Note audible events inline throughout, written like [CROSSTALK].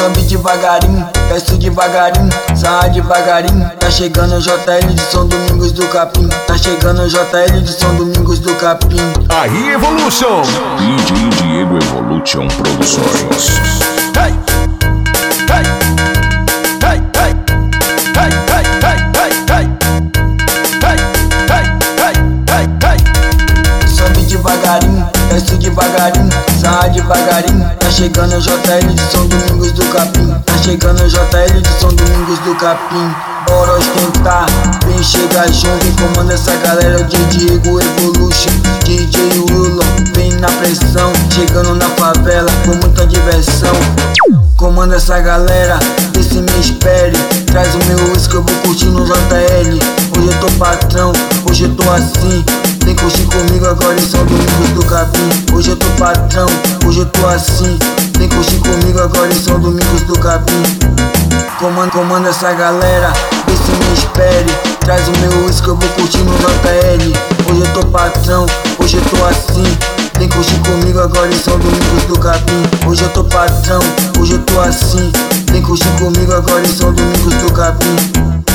Sobe devagarinho, desce devagarinho, sai devagarinho. Tá chegando o JL de São Domingos do Capim. Tá chegando o JL de São Domingos do Capim. Aí Evolution. DJ Diego Evolution Produções. Hey! Hey! Hey! Hey! Hey! Hey! Hey! Hey! Hey! Hey! Hey! Hey! Hey! Sobe devagarinho, desce devagarinho, sai devagarinho. Tá chegando o JL de São Domingos do Capim. Tá chegando JL de São Domingos do Capim. Bora ostentar, vem chegar junto, vem comanda essa galera. O DJ Diego Evolution, DJ Willow, vem na pressão. Chegando na favela com muita diversão. Comanda essa galera, vê se me espere. Traz o meu uísque, eu vou curtir no JL. Hoje eu tô patrão, hoje eu tô assim. Vem curtir comigo agora em São Domingos do Capim. Hoje eu tô patrão, hoje eu tô assim. Vem curtir comigo agora em São Domingos do Capim. Comanda, comanda essa galera, vê se me espere. Traz o meu uísque, eu vou curtir no JL. Hoje eu tô patrão, hoje eu tô assim. Vem curtir comigo agora em São Domingos do Capim. Hoje eu tô patrão, hoje eu tô assim. Vem curtir comigo agora em São Domingos do Capim.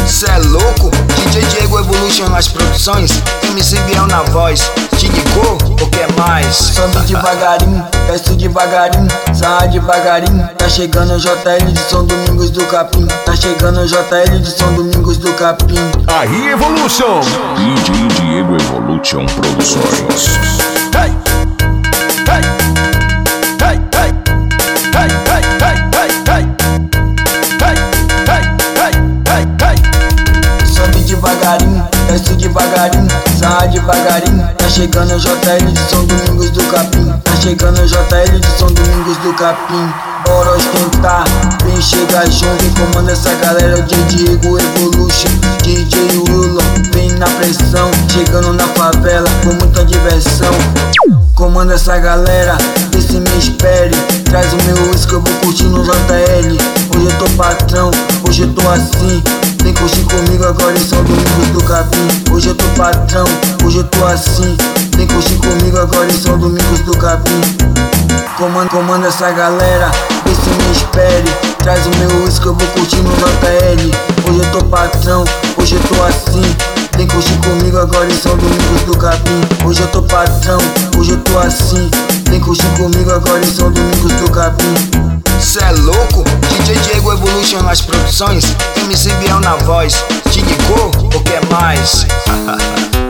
Cê é louco? DJ Diego Evolution nas produções, MC Biel na voz. Te ligou ou quer mais? Sobe devagarinho, desce devagarinho, sai devagarinho. Tá chegando o JL de São Domingos do Capim. Tá chegando o JL de São Domingos do Capim. Aí Evolution. DJ Diego Evolution Produções. Hey! Hey! Hey! Hey! Hey! Hey! Hey! Hey! Hey! Hey! Hey! Hey! Hey! Sobe devagarinho, desce devagarinho, sai devagarinho. Tá chegando o JL de São Domingos do Capim. Tá JL de São Domingos do Capim. Bora ostentar, vem chegar junto, vem comanda essa galera. O Diego Evolution, DJ Willow, vem na pressão. Chegando na favela com muita diversão. Comanda essa galera, vê se me espere. Traz o meu uísque, eu vou curtir no JL. Hoje eu tô patrão, hoje eu tô assim. Vem curtir comigo agora em São Domingos do Capim. Hoje eu tô patrão, hoje eu tô assim. Vem curtir comigo agora em São Domingos do Capim. Comanda, comanda essa galera, vê se me espere. Traz o meu uísque, eu vou curtir no JL. Hoje eu tô patrão, hoje eu tô assim. Vem curtir comigo agora em São Domingos do Capim. Hoje eu tô patrão, hoje eu tô assim. Vem curtir comigo agora em São Domingos do Capim. Cê é louco? DJ Diego Evolution nas produções, MC Biel na voz. Te ligou ou quer mais? [LAUGHS]